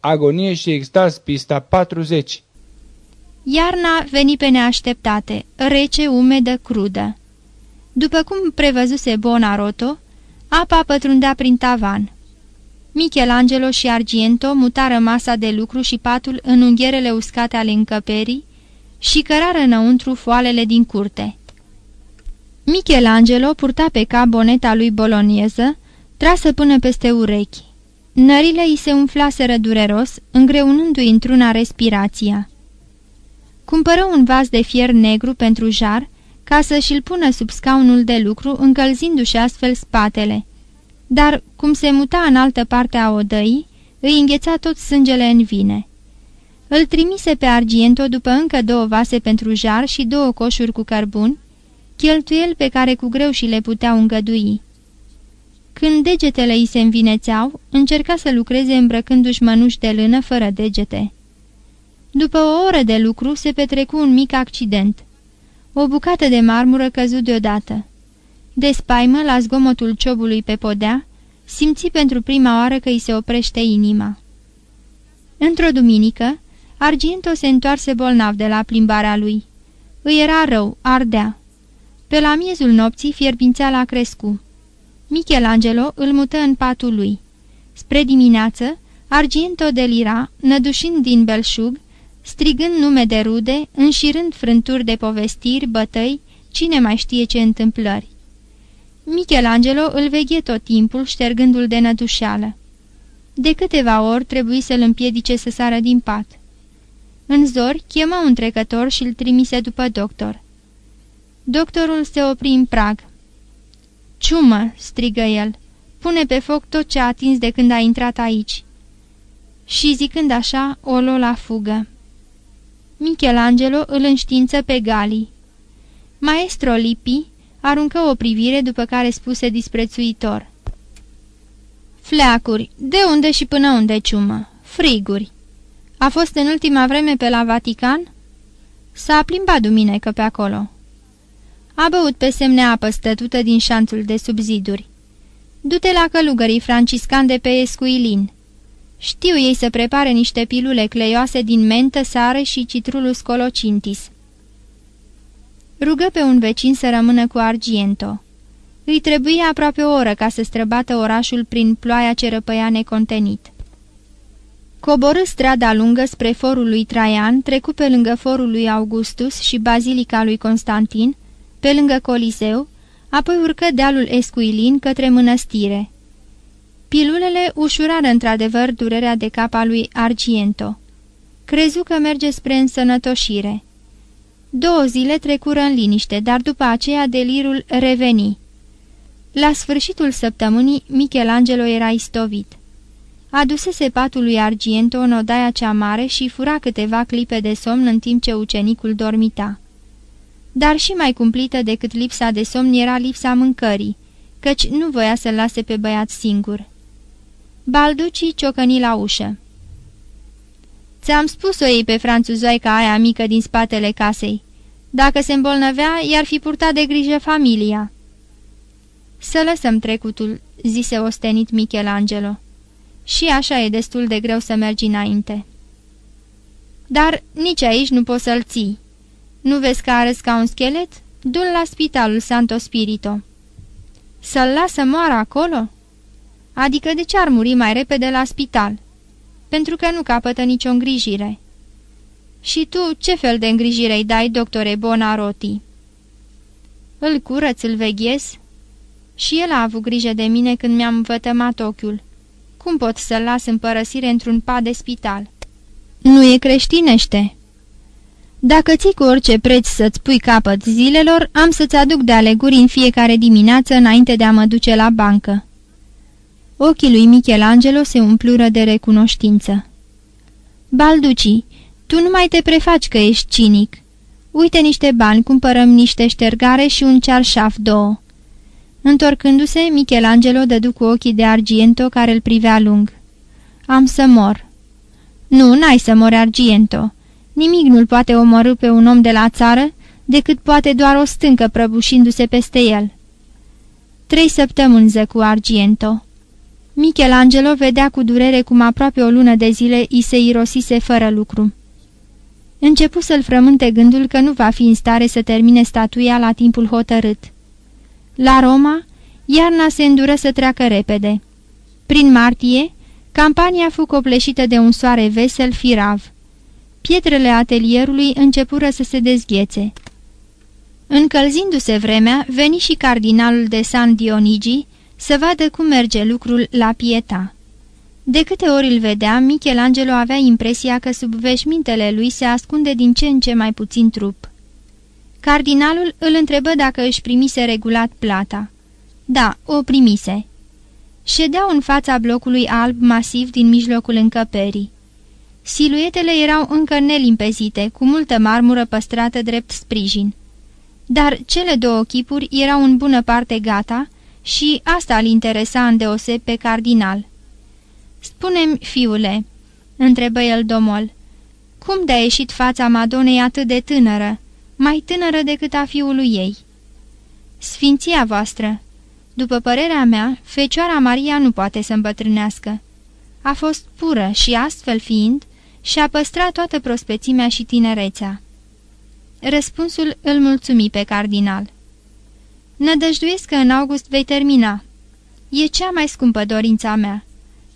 Agonie și extaz, pista 40 Iarna veni pe neașteptate, rece, umedă, crudă. După cum prevăzuse Bonaroto, apa pătrundea prin tavan. Michelangelo și Argento mutară masa de lucru și patul în ungherele uscate ale încăperii și cărară înăuntru foalele din curte. Michelangelo purta pe cap boneta lui bolonieză, trasă până peste urechi. Nările îi se umflaseră dureros, îngreunându-i într-una respirația. Cumpără un vas de fier negru pentru jar, ca să și-l pună sub scaunul de lucru, încălzindu-și astfel spatele. Dar, cum se muta în altă parte a odăii, îi îngheța tot sângele în vine. Îl trimise pe Argento după încă două vase pentru jar și două coșuri cu cărbuni, cheltuieli pe care cu greu și le puteau îngădui. Când degetele îi se învinețeau, încerca să lucreze îmbrăcându-și mănuși de lână fără degete. După o oră de lucru se petrecu un mic accident. O bucată de marmură căzut deodată. De spaimă, la zgomotul ciobului pe podea, simți pentru prima oară că îi se oprește inima. Într-o duminică, Argento se întoarse bolnav de la plimbarea lui. Îi era rău, ardea. Pe la miezul nopții la crescu. Michelangelo îl mută în patul lui. Spre dimineață, Argento delira, nădușind din belșug, strigând nume de rude, înșirând frânturi de povestiri, bătăi, cine mai știe ce întâmplări. Michelangelo îl veghe tot timpul, ștergându-l de nădușeală. De câteva ori trebuie să-l împiedice să sară din pat. În zori, chemă un trecător și îl trimise după doctor. Doctorul se opri în prag. Ciumă!" strigă el. Pune pe foc tot ce a atins de când a intrat aici." Și zicând așa, o luă la fugă. Michelangelo îl înștiință pe Gali. Maestro Lippi aruncă o privire după care spuse disprețuitor. Fleacuri, de unde și până unde ciumă? Friguri. A fost în ultima vreme pe la Vatican? S-a plimbat duminică pe acolo. A băut pe semne apă stătută din șanțul de subziduri. Du-te la călugării franciscan de pe Escuilin. Știu ei să prepare niște pilule cleioase din mentă, sare și citrulus colocintis. Rugă pe un vecin să rămână cu Argiento. Îi trebuie aproape o oră ca să străbată orașul prin ploaia ce răpăia necontenit. Coborâ strada lungă spre forul lui Traian, trecu pe lângă forul lui Augustus și bazilica lui Constantin, pe lângă Coliseu, apoi urcă dealul Escuilin către mănăstire. Pilulele ușurară într-adevăr durerea de cap a lui Argiento. Crezu că merge spre însănătoșire. Două zile trecură în liniște, dar după aceea delirul reveni. La sfârșitul săptămânii, Michelangelo era istovit. Adusese patul lui Argiento în odaia cea mare și fura câteva clipe de somn în timp ce ucenicul dormita. Dar și mai cumplită decât lipsa de somn era lipsa mâncării, căci nu voia să-l lase pe băiat singur. Balducii ciocăni la ușă. Ți-am spus-o ei pe franțuzoica aia mică din spatele casei. Dacă se îmbolnăvea, i-ar fi purtat de grijă familia." Să lăsăm trecutul," zise ostenit Michelangelo. Și așa e destul de greu să mergi înainte." Dar nici aici nu poți să-l ții. Nu vezi că arăți ca un schelet? Du-l la spitalul Santo Spirito." Să-l lasă moară acolo?" Adică de ce ar muri mai repede la spital? Pentru că nu capătă nicio îngrijire. Și tu ce fel de îngrijire îi dai, doctore Bonaroti? Îl curăț, îl veghez? Și el a avut grijă de mine când mi-am vătămat ochiul. Cum pot să-l las în părăsire într-un pat de spital? Nu e creștinește. Dacă ții cu orice preț să-ți pui capăt zilelor, am să-ți aduc de aleguri în fiecare dimineață înainte de a mă duce la bancă. Ochii lui Michelangelo se umplură de recunoștință. Balduci, tu nu mai te prefaci că ești cinic. Uite niște bani, cumpărăm niște ștergare și un cearșaf două." Întorcându-se, Michelangelo dădu cu ochii de Argiento care îl privea lung. Am să mor." Nu, n-ai să mori, Argiento. Nimic nu-l poate omorâ pe un om de la țară, decât poate doar o stâncă prăbușindu-se peste el." Trei săptămâni zăcu Argiento. Michelangelo vedea cu durere cum aproape o lună de zile i se irosise fără lucru. Începu să-l frământe gândul că nu va fi în stare să termine statuia la timpul hotărât. La Roma, iarna se îndură să treacă repede. Prin martie, campania fu copleșită de un soare vesel firav. Pietrele atelierului începură să se dezghețe. Încălzindu-se vremea, veni și cardinalul de San Dionigi să vadă cum merge lucrul la Pieta. De câte ori îl vedea, Michelangelo avea impresia că sub veșmintele lui se ascunde din ce în ce mai puțin trup. Cardinalul îl întrebă dacă își primise regulat plata. Da, o primise. Ședeau în fața blocului alb masiv din mijlocul încăperii. Siluetele erau încă nelimpezite, cu multă marmură păstrată drept sprijin. Dar cele două chipuri erau în bună parte gata și asta îl interesa îndeoseb pe cardinal. Spune-mi, fiule," întrebă el domol, cum de-a ieșit fața Madonei atât de tânără, mai tânără decât a fiului ei?" Sfinția voastră, după părerea mea, Fecioara Maria nu poate să îmbătrânească. A fost pură și astfel fiind, și-a păstrat toată prospețimea și tinerețea." Răspunsul îl mulțumi pe cardinal. Nădăjduiesc că în august vei termina. E cea mai scumpă dorința mea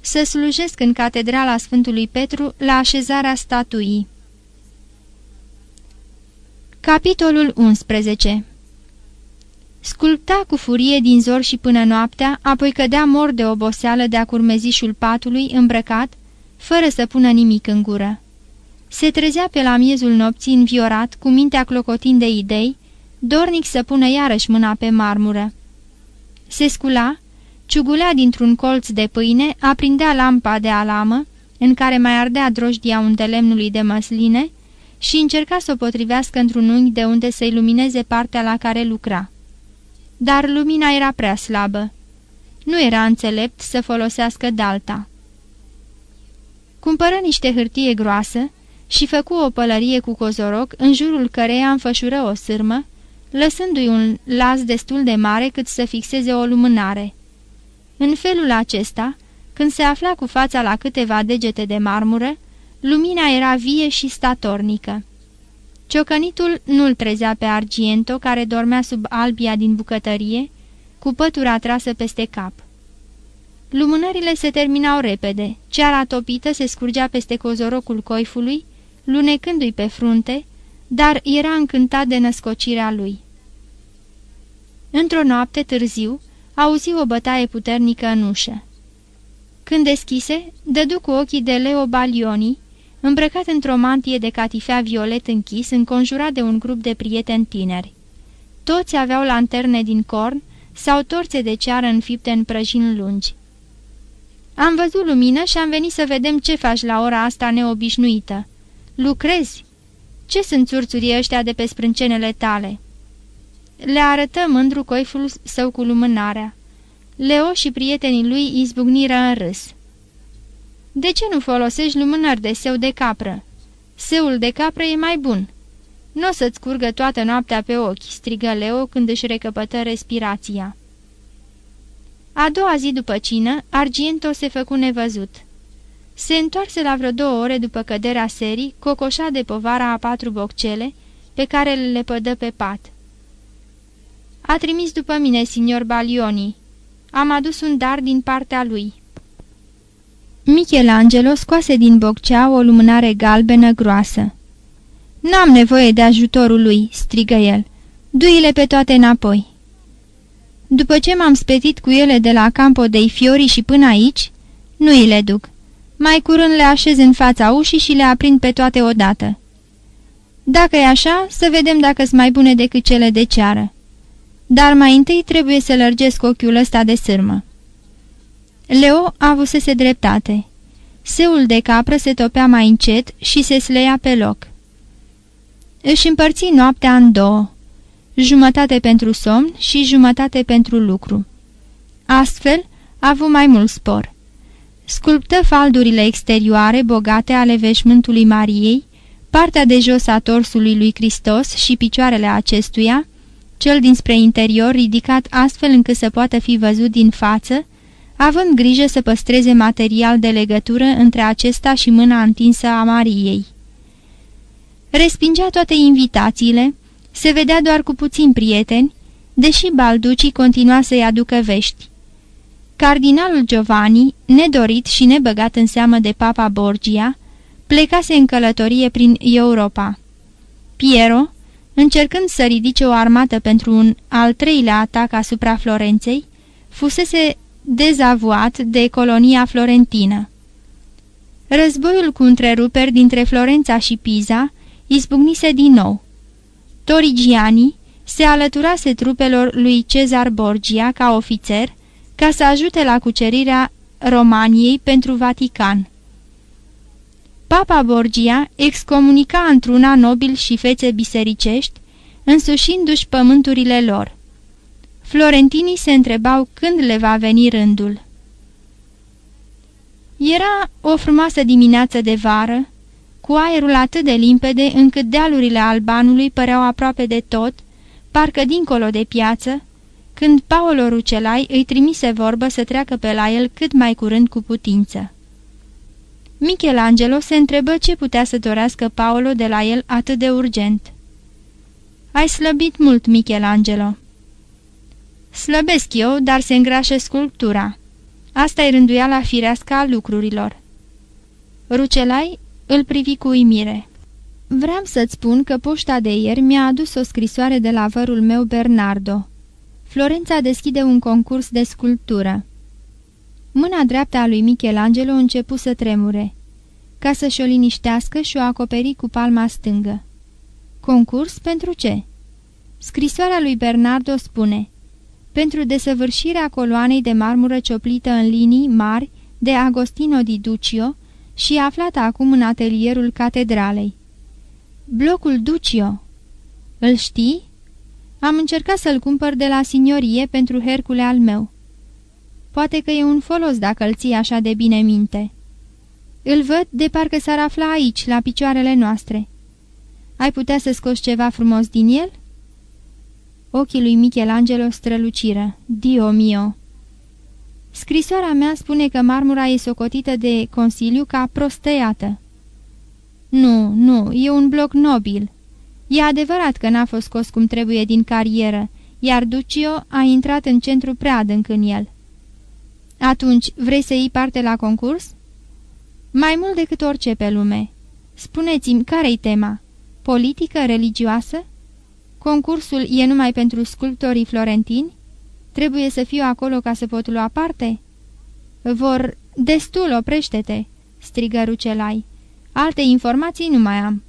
să slujesc în catedrala Sfântului Petru la așezarea statuii. Capitolul 11 Sculpta cu furie din zor și până noaptea, apoi cădea mor de oboseală de-a curmezișul patului, îmbrăcat, fără să pună nimic în gură. Se trezea pe la miezul nopții înviorat, cu mintea clocotind de idei, dornic să pună iarăși mâna pe marmură. Se scula, Ciugulea dintr-un colț de pâine, aprindea lampa de alamă, în care mai ardea drojdia unde lemnului de măsline, și încerca să o potrivească într-un unghi de unde să ilumineze partea la care lucra. Dar lumina era prea slabă. Nu era înțelept să folosească dalta. Cumpără niște hârtie groasă și făcu o pălărie cu cozoroc, în jurul căreia înfășură o sârmă, lăsându-i un las destul de mare cât să fixeze o lumânare. În felul acesta, când se afla cu fața la câteva degete de marmură, lumina era vie și statornică. Ciocănitul nu-l trezea pe Argiento, care dormea sub albia din bucătărie, cu pătura trasă peste cap. Lumânările se terminau repede, ceara topită se scurgea peste cozorocul coifului, lunecându-i pe frunte, dar era încântat de născocirea lui. Într-o noapte târziu, auzi o bătaie puternică în ușă. Când deschise, dădu cu ochii de Leo Balioni, îmbrăcat într-o mantie de catifea violet închis, înconjurat de un grup de prieteni tineri. Toți aveau lanterne din corn sau torțe de ceară înfipte în prăjini lungi. Am văzut lumină și am venit să vedem ce faci la ora asta neobișnuită. Lucrezi? Ce sunt țurțurii ăștia de pe sprâncenele tale?" Le arătă mândru coiful său cu lumânarea. Leo și prietenii lui izbucniră în râs. De ce nu folosești lumânări de seu de capră? Seul de capră e mai bun." Nu o să-ți curgă toată noaptea pe ochi," strigă Leo când își recăpătă respirația. A doua zi după cină, Argento se făcu nevăzut. Se întoarse la vreo două ore după căderea serii, cocoșa de povara a patru boccele, pe care le pădă pe pat. A trimis după mine, signor Balioni. Am adus un dar din partea lui." Michelangelo scoase din boccea o lumânare galbenă groasă. N-am nevoie de ajutorul lui," strigă el. Du-ile pe toate înapoi." După ce m-am spetit cu ele de la Campo dei Fiori și până aici, nu îi le duc. Mai curând le așez în fața ușii și le aprind pe toate odată. Dacă e așa, să vedem dacă sunt mai bune decât cele de ceară dar mai întâi trebuie să lărgesc ochiul ăsta de sârmă. Leo avusese dreptate. Seul de capră se topea mai încet și se sleia pe loc. Își împărți noaptea în două, jumătate pentru somn și jumătate pentru lucru. Astfel, a avut mai mult spor. Sculptă faldurile exterioare bogate ale veșmântului Mariei, partea de jos a torsului lui Hristos și picioarele acestuia, cel dinspre interior ridicat astfel încât să poată fi văzut din față, având grijă să păstreze material de legătură între acesta și mâna întinsă a Mariei. Respingea toate invitațiile, se vedea doar cu puțini prieteni, deși Balducii continua să-i aducă vești. Cardinalul Giovanni, nedorit și nebăgat în seamă de papa Borgia, plecase în călătorie prin Europa. Piero, încercând să ridice o armată pentru un al treilea atac asupra Florenței, fusese dezavuat de colonia florentină. Războiul cu întreruperi dintre Florența și Piza izbucnise din nou. Torigiani se alăturase trupelor lui Cezar Borgia ca ofițer ca să ajute la cucerirea Romaniei pentru Vatican. Papa Borgia excomunica într-una nobil și fețe bisericești, însușindu-și pământurile lor. Florentinii se întrebau când le va veni rândul. Era o frumoasă dimineață de vară, cu aerul atât de limpede încât dealurile albanului păreau aproape de tot, parcă dincolo de piață, când Paolo Rucelai îi trimise vorbă să treacă pe la el cât mai curând cu putință. Michelangelo se întrebă ce putea să dorească Paolo de la el atât de urgent. Ai slăbit mult, Michelangelo." Slăbesc eu, dar se îngrașă sculptura. asta e rânduiala firească a lucrurilor." Rucelai îl privi cu uimire. Vreau să-ți spun că poșta de ieri mi-a adus o scrisoare de la vărul meu Bernardo. Florența deschide un concurs de sculptură. Mâna dreaptă a lui Michelangelo începu să tremure. Ca să-și o liniștească și o acoperi cu palma stângă. Concurs pentru ce? Scrisoarea lui Bernardo spune Pentru desăvârșirea coloanei de marmură cioplită în linii mari de Agostino di Duccio și aflată acum în atelierul catedralei. Blocul Duccio. Îl știi? Am încercat să-l cumpăr de la signorie pentru Hercule al meu. Poate că e un folos dacă îl ții așa de bine minte. Îl văd de parcă s-ar afla aici, la picioarele noastre. Ai putea să scoți ceva frumos din el?" Ochii lui Michelangelo străluciră. Dio mio! Scrisoarea mea spune că marmura e socotită de Consiliu ca prostăiată. Nu, nu, e un bloc nobil. E adevărat că n-a fost scos cum trebuie din carieră, iar Ducio a intrat în centru prea adânc în el. Atunci, vrei să iei parte la concurs? Mai mult decât orice pe lume. Spuneți-mi, care-i tema? Politică, religioasă? Concursul e numai pentru sculptorii florentini? Trebuie să fiu acolo ca să pot lua parte?" Vor... Destul, oprește-te!" strigă Rucelai. Alte informații nu mai am,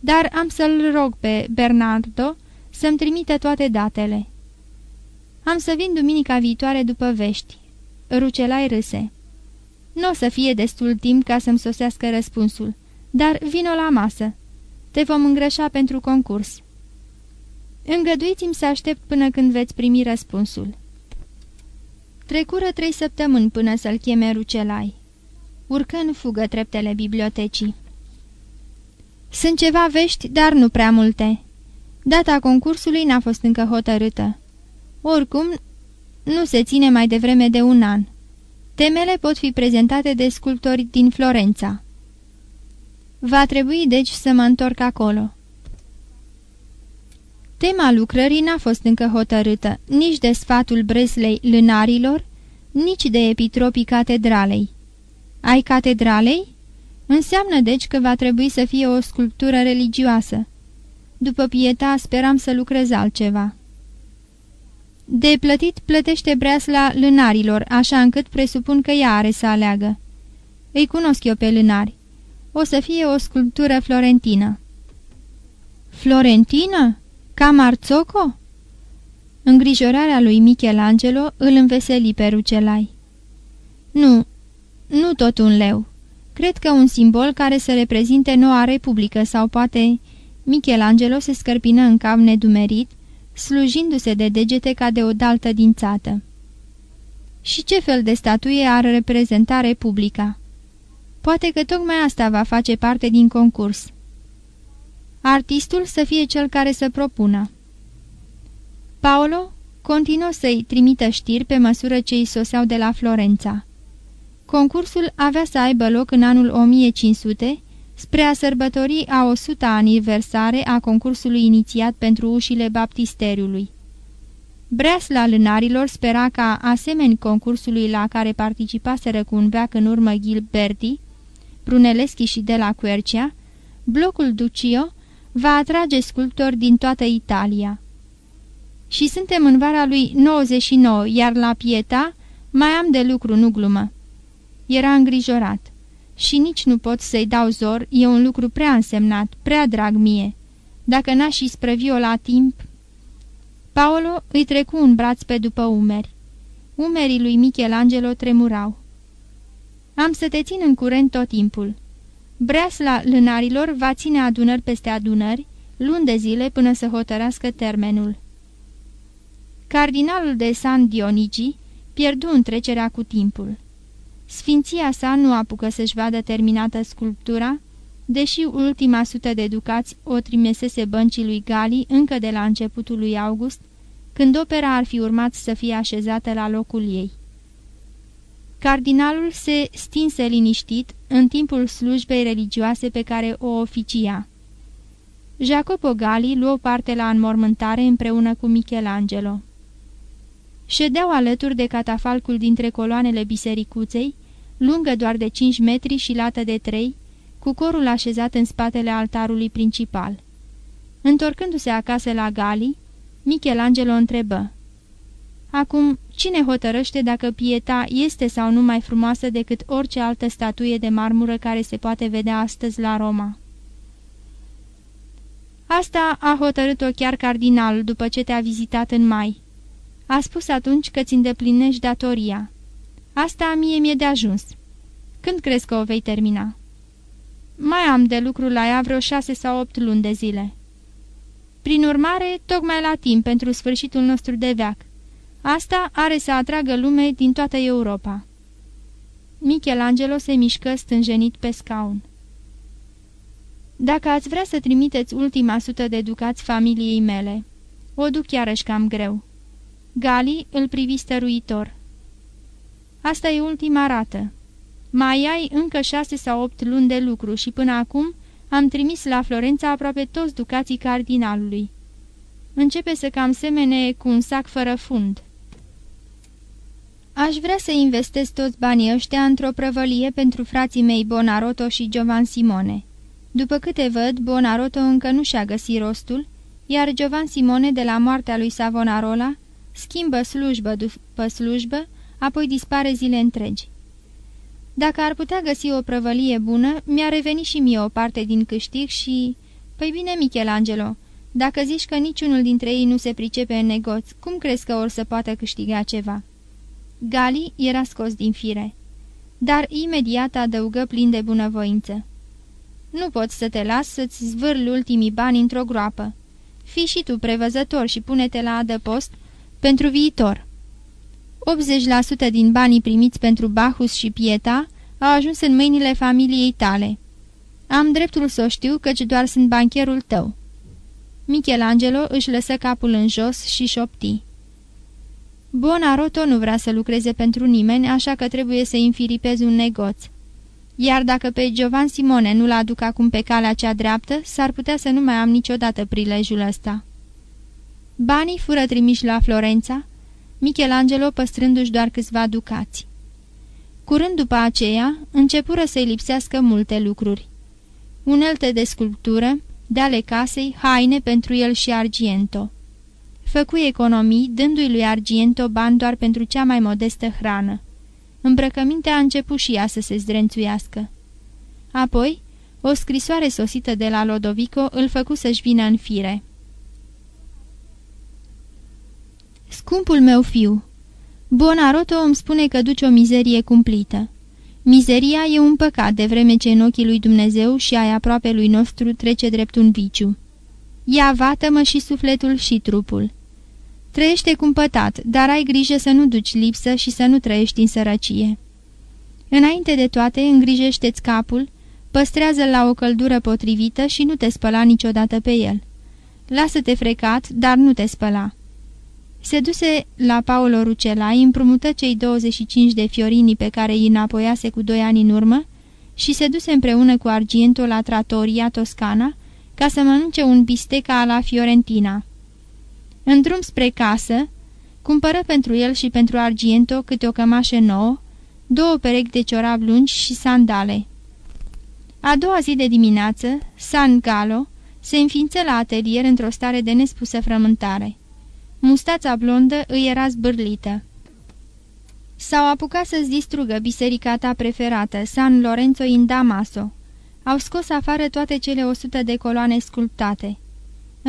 dar am să-l rog pe Bernardo să-mi trimite toate datele." Am să vin duminica viitoare după vești." Rucelai râse. Nu o să fie destul timp ca să-mi sosească răspunsul, dar vino la masă. Te vom îngrășa pentru concurs." Îngăduiți-mi să aștept până când veți primi răspunsul." Trecură trei săptămâni până să-l cheme Rucelai. Urcă în fugă treptele bibliotecii. Sunt ceva vești, dar nu prea multe. Data concursului n-a fost încă hotărâtă. Oricum, nu se ține mai devreme de un an. Temele pot fi prezentate de sculptori din Florența. Va trebui deci să mă întorc acolo. Tema lucrării n-a fost încă hotărâtă, nici de sfatul Breslei lânarilor, nici de epitropii catedralei. Ai catedralei? Înseamnă deci că va trebui să fie o sculptură religioasă. După pieta speram să lucrez altceva. De plătit plătește breasla lânarilor, așa încât presupun că ea are să aleagă. Îi cunosc eu pe lânari. O să fie o sculptură florentină. Florentină? Ca Marzocco? Îngrijorarea lui Michelangelo îl înveseli pe Rucelai. Nu, nu tot un leu. Cred că un simbol care să reprezinte noua republică sau poate... Michelangelo se scărpină în cap nedumerit, slujindu-se de degete ca de o daltă dințată. Și ce fel de statuie ar reprezenta republica? Poate că tocmai asta va face parte din concurs artistul să fie cel care să propună. Paolo, continuă să-i trimită știri pe măsură ce îi soseau de la Florența. Concursul avea să aibă loc în anul 1500, spre a sărbători a 100 aniversare a concursului inițiat pentru ușile baptisteriului. Breasla lânarilor spera ca, asemeni concursului la care participaseră cu un veac în urmă Gilberti, Brunelleschi și de la Quercia, blocul Ducio va atrage sculptori din toată Italia. Și suntem în vara lui 99, iar la Pieta mai am de lucru, nu glumă. Era îngrijorat. Și nici nu pot să-i dau zor, e un lucru prea însemnat, prea drag mie. Dacă n-aș isprăvi-o la timp... Paolo îi trecu un braț pe după umeri. Umerii lui Michelangelo tremurau. Am să te țin în curent tot timpul. Breasla lânarilor va ține adunări peste adunări, luni de zile până să hotărască termenul. Cardinalul de San Dionigi pierdu întrecerea cu timpul. Sfinția sa nu apucă să-și vadă terminată sculptura, deși ultima sută de ducați o trimisese băncii lui Gali încă de la începutul lui August, când opera ar fi urmat să fie așezată la locul ei. Cardinalul se stinse liniștit în timpul slujbei religioase pe care o oficia. Jacopo Gali luă parte la înmormântare împreună cu Michelangelo. Ședeau alături de catafalcul dintre coloanele bisericuței, lungă doar de 5 metri și lată de 3, cu corul așezat în spatele altarului principal. Întorcându-se acasă la Gali, Michelangelo întrebă. Acum, cine hotărăște dacă Pieta este sau nu mai frumoasă decât orice altă statuie de marmură care se poate vedea astăzi la Roma? Asta a hotărât-o chiar cardinalul după ce te-a vizitat în mai. A spus atunci că ți îndeplinești datoria. Asta mie mi-e de ajuns. Când crezi că o vei termina?" Mai am de lucru la ea vreo șase sau opt luni de zile." Prin urmare, tocmai la timp pentru sfârșitul nostru de veac. Asta are să atragă lume din toată Europa." Michelangelo se mișcă stânjenit pe scaun. Dacă ați vrea să trimiteți ultima sută de ducați familiei mele, o duc iarăși cam greu." Gali îl privi stăruitor. Asta e ultima rată. Mai ai încă șase sau opt luni de lucru și până acum am trimis la Florența aproape toți ducații cardinalului. Începe să cam semene cu un sac fără fund. Aș vrea să investesc toți banii ăștia într-o prăvălie pentru frații mei Bonaroto și Giovan Simone. După câte văd, Bonaroto încă nu și-a găsit rostul, iar Giovan Simone, de la moartea lui Savonarola, schimbă slujbă după slujbă, apoi dispare zile întregi. Dacă ar putea găsi o prăvălie bună, mi-a revenit și mie o parte din câștig și... Păi bine, Michelangelo, dacă zici că niciunul dintre ei nu se pricepe în negoț, cum crezi că or să poată câștiga ceva?" Gali era scos din fire, dar imediat adăugă plin de bunăvoință. Nu poți să te las să-ți zvârli ultimii bani într-o groapă. Fii și tu prevăzător și pune-te la adăpost pentru viitor." 80% din banii primiți pentru Bacchus și Pieta au ajuns în mâinile familiei tale. Am dreptul să o știu, căci doar sunt bancherul tău." Michelangelo își lăsă capul în jos și șopti. Bonaroto nu vrea să lucreze pentru nimeni, așa că trebuie să infiripezi un negoț. Iar dacă pe Giovan Simone nu-l aduc acum pe calea cea dreaptă, s-ar putea să nu mai am niciodată prilejul ăsta. Banii fură trimiși la Florența, Michelangelo păstrându-și doar câțiva ducați. Curând după aceea, începură să-i lipsească multe lucruri. Unelte de sculptură, de ale casei, haine pentru el și Argento. Făcu economii, dându-i lui Argento bani doar pentru cea mai modestă hrană. Îmbrăcămintea a început și ea să se zdrențuiască. Apoi, o scrisoare sosită de la Lodovico îl făcu să-și vină în fire. Scumpul meu fiu, Bonaroto îmi spune că duci o mizerie cumplită. Mizeria e un păcat de vreme ce în ochii lui Dumnezeu și ai aproape lui nostru trece drept un viciu. Ia vată-mă și sufletul și trupul. Trăiește cumpătat, dar ai grijă să nu duci lipsă și să nu trăiești în sărăcie. Înainte de toate, îngrijește-ți capul, păstrează-l la o căldură potrivită și nu te spăla niciodată pe el. Lasă-te frecat, dar nu te spăla. Se duse la Paolo Rucelai, împrumută cei 25 de fiorini pe care îi înapoiase cu doi ani în urmă și se duse împreună cu Argento la Tratoria Toscana ca să mănânce un bisteca la Fiorentina. În drum spre casă, cumpără pentru el și pentru Argento câte o cămașă nouă, două perechi de ciorap lungi și sandale. A doua zi de dimineață, San Galo se înființă la atelier într-o stare de nespusă frământare. Mustața blondă îi era zbârlită. S-au apucat să-ți distrugă biserica ta preferată, San Lorenzo in Damaso. Au scos afară toate cele o sută de coloane sculptate.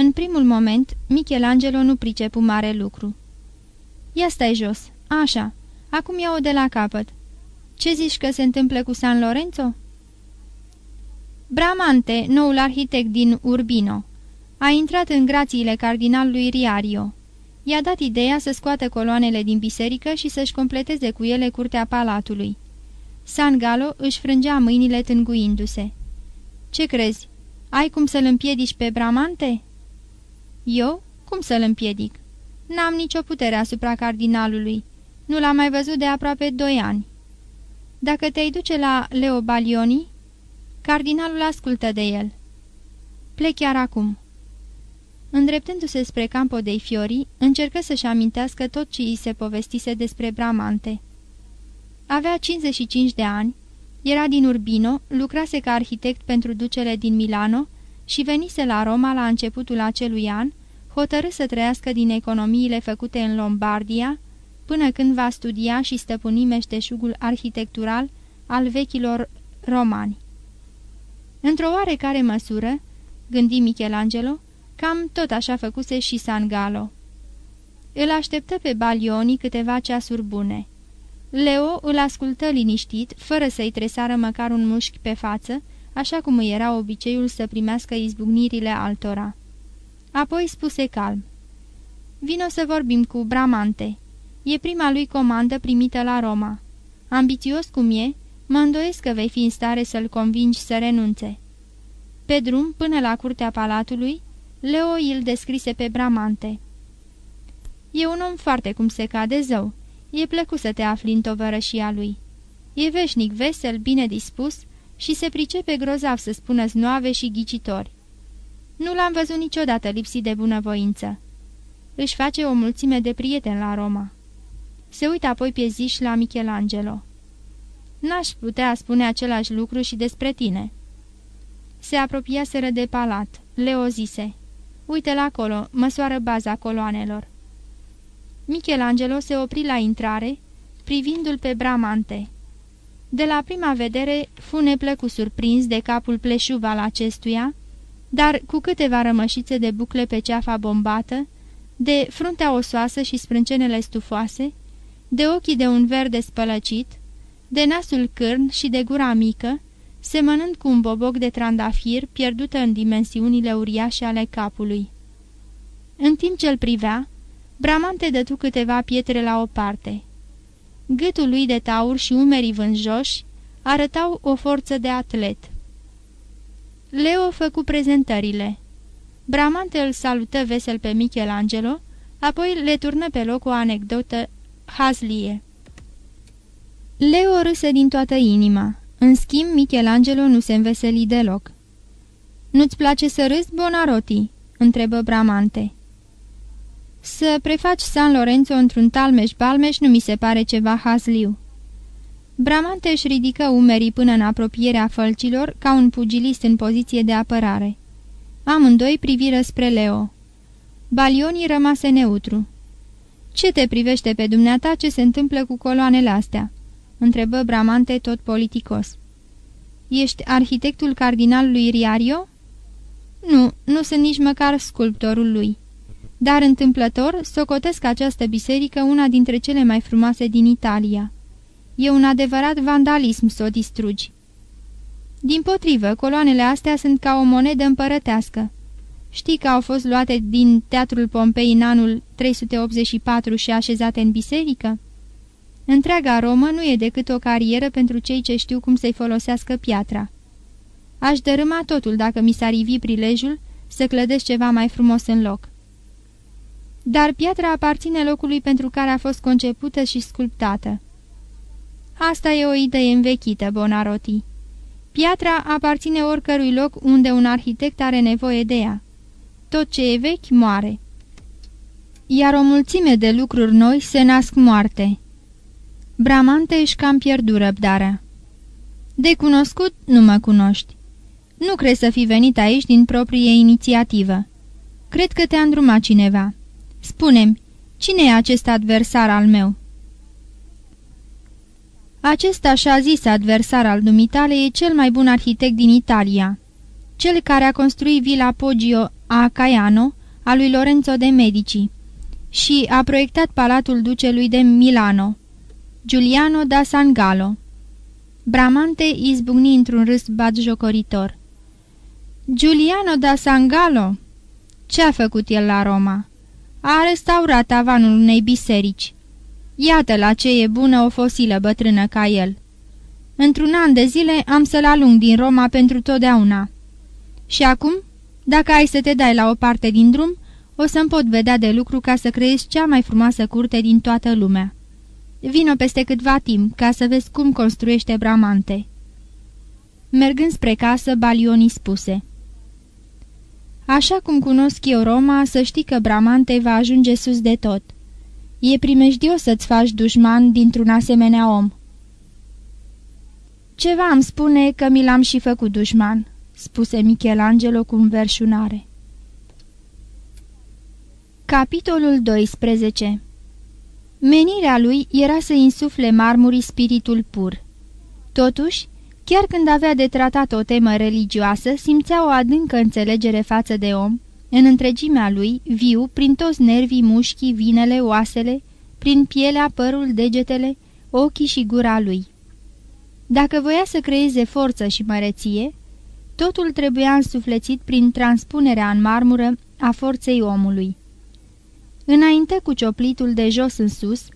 În primul moment, Michelangelo nu pricepu mare lucru. Ia stai jos. Așa. Acum iau-o de la capăt. Ce zici că se întâmplă cu San Lorenzo?" Bramante, noul arhitect din Urbino, a intrat în grațiile cardinalului Riario. I-a dat ideea să scoată coloanele din biserică și să-și completeze cu ele curtea palatului. San Galo își frângea mâinile tânguindu-se. Ce crezi? Ai cum să-l împiedici pe Bramante?" Eu? Cum să-l împiedic? N-am nicio putere asupra cardinalului. Nu l-am mai văzut de aproape doi ani. Dacă te-ai duce la Leo Balioni, cardinalul ascultă de el. Plec chiar acum." Îndreptându-se spre Campo dei Fiori, încercă să-și amintească tot ce îi se povestise despre Bramante. Avea 55 de ani, era din Urbino, lucrase ca arhitect pentru ducele din Milano și venise la Roma la începutul acelui an, hotărâ să trăiască din economiile făcute în Lombardia, până când va studia și stăpâni meșteșugul arhitectural al vechilor romani. Într-o oarecare măsură, gândi Michelangelo, cam tot așa făcuse și San Galo. Îl așteptă pe Balioni câteva ceasuri bune. Leo îl ascultă liniștit, fără să-i tresară măcar un mușchi pe față, așa cum îi era obiceiul să primească izbucnirile altora. Apoi spuse calm. Vino să vorbim cu Bramante. E prima lui comandă primită la Roma. Ambițios cum e, mă îndoiesc că vei fi în stare să-l convingi să renunțe. Pe drum, până la curtea palatului, Leo îl descrise pe Bramante. E un om foarte cum se cade zău. E plăcut să te afli în tovărășia lui. E veșnic vesel, bine dispus și se pricepe grozav să spună znoave și ghicitori. Nu l-am văzut niciodată lipsit de bunăvoință. Își face o mulțime de prieteni la Roma. Se uită apoi pe ziș la Michelangelo. N-aș putea spune același lucru și despre tine." Se apropiaseră de palat. Leo zise, Uite-l acolo, măsoară baza coloanelor." Michelangelo se opri la intrare, privindu-l pe Bramante. De la prima vedere, fu neplăcut surprins de capul pleșuv al acestuia, dar cu câteva rămășițe de bucle pe ceafa bombată, de fruntea osoasă și sprâncenele stufoase, de ochii de un verde spălăcit, de nasul cârn și de gura mică, semănând cu un boboc de trandafir pierdută în dimensiunile uriașe ale capului. În timp ce îl privea, Bramante dătu câteva pietre la o parte. Gâtul lui de taur și umerii vânjoși arătau o forță de atlet. Leo făcu prezentările. Bramante îl salută vesel pe Michelangelo, apoi le turnă pe loc o anecdotă hazlie. Leo râse din toată inima. În schimb, Michelangelo nu se înveseli deloc. Nu-ți place să râzi, Bonarotti?" întrebă Bramante. Să prefaci San Lorenzo într-un talmeș-balmeș nu mi se pare ceva hazliu." Bramante își ridică umerii până în apropierea fălcilor, ca un pugilist în poziție de apărare. Amândoi priviră spre Leo. Balionii rămase neutru. Ce te privește pe dumneata ce se întâmplă cu coloanele astea?" întrebă Bramante tot politicos. Ești arhitectul cardinalului Riario?" Nu, nu sunt nici măcar sculptorul lui. Dar întâmplător, socotesc această biserică una dintre cele mai frumoase din Italia." E un adevărat vandalism să o distrugi. Din potrivă, coloanele astea sunt ca o monedă împărătească. Știi că au fost luate din Teatrul Pompei în anul 384 și așezate în biserică? Întreaga Romă nu e decât o carieră pentru cei ce știu cum să-i folosească piatra. Aș dărâma totul dacă mi s-ar ivi prilejul să clădesc ceva mai frumos în loc. Dar piatra aparține locului pentru care a fost concepută și sculptată. Asta e o idee învechită, Bonaroti. Piatra aparține oricărui loc unde un arhitect are nevoie de ea. Tot ce e vechi moare. Iar o mulțime de lucruri noi se nasc moarte. Bramante își cam pierdut răbdarea. De cunoscut nu mă cunoști. Nu crezi să fi venit aici din proprie inițiativă. Cred că te-a îndrumat cineva. Spune-mi, cine e acest adversar al meu?" Acest așa zis adversar al dumitale e cel mai bun arhitect din Italia, cel care a construit vila Poggio a Caiano, a lui Lorenzo de Medici, și a proiectat palatul ducelui de Milano, Giuliano da San Gallo. Bramante izbucni într-un râs batjocoritor. Giuliano da San Gallo? Ce a făcut el la Roma? A restaurat tavanul unei biserici. Iată la ce e bună o fosilă bătrână ca el. Într-un an de zile am să-l alung din Roma pentru totdeauna. Și acum, dacă ai să te dai la o parte din drum, o să-mi pot vedea de lucru ca să creezi cea mai frumoasă curte din toată lumea. Vino peste câtva timp ca să vezi cum construiește Bramante." Mergând spre casă, Balioni spuse Așa cum cunosc eu Roma, să știi că Bramante va ajunge sus de tot." E primejdios să-ți faci dușman dintr-un asemenea om." Ceva îmi spune că mi l-am și făcut dușman," spuse Michelangelo cu înverșunare. Capitolul 12 Menirea lui era să insufle marmurii spiritul pur. Totuși, chiar când avea de tratat o temă religioasă, simțea o adâncă înțelegere față de om, în întregimea lui, viu, prin toți nervii, mușchii, vinele, oasele, prin pielea, părul, degetele, ochii și gura lui. Dacă voia să creeze forță și măreție, totul trebuia însuflețit prin transpunerea în marmură a forței omului. Înainte cu cioplitul de jos în sus,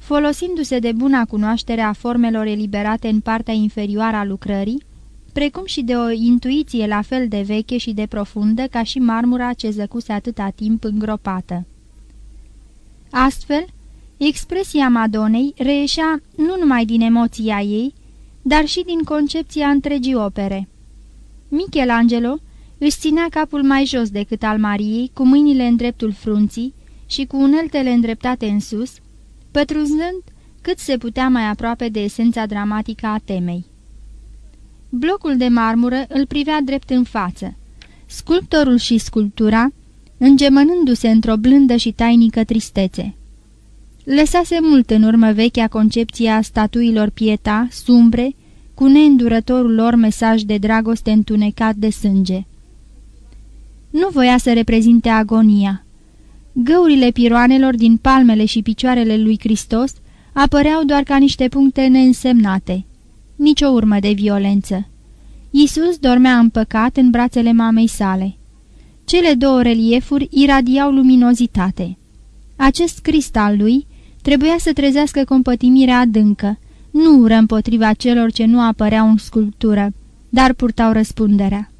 folosindu-se de buna cunoaștere a formelor eliberate în partea inferioară a lucrării, precum și de o intuiție la fel de veche și de profundă ca și marmura ce zăcuse atâta timp îngropată. Astfel, expresia Madonei reieșea nu numai din emoția ei, dar și din concepția întregii opere. Michelangelo își ținea capul mai jos decât al Mariei, cu mâinile în dreptul frunții și cu uneltele îndreptate în sus, pătrunzând cât se putea mai aproape de esența dramatică a temei. Blocul de marmură îl privea drept în față. Sculptorul și sculptura, îngemănându-se într-o blândă și tainică tristețe. Lăsase mult în urmă vechea concepție a statuilor pieta, sumbre, cu neîndurătorul lor mesaj de dragoste întunecat de sânge. Nu voia să reprezinte agonia. Găurile piroanelor din palmele și picioarele lui Hristos apăreau doar ca niște puncte neînsemnate nicio urmă de violență. Isus dormea împăcat în brațele mamei sale. Cele două reliefuri iradiau luminozitate. Acest cristal lui trebuia să trezească compătimirea adâncă, nu ură împotriva celor ce nu apăreau în sculptură, dar purtau răspunderea.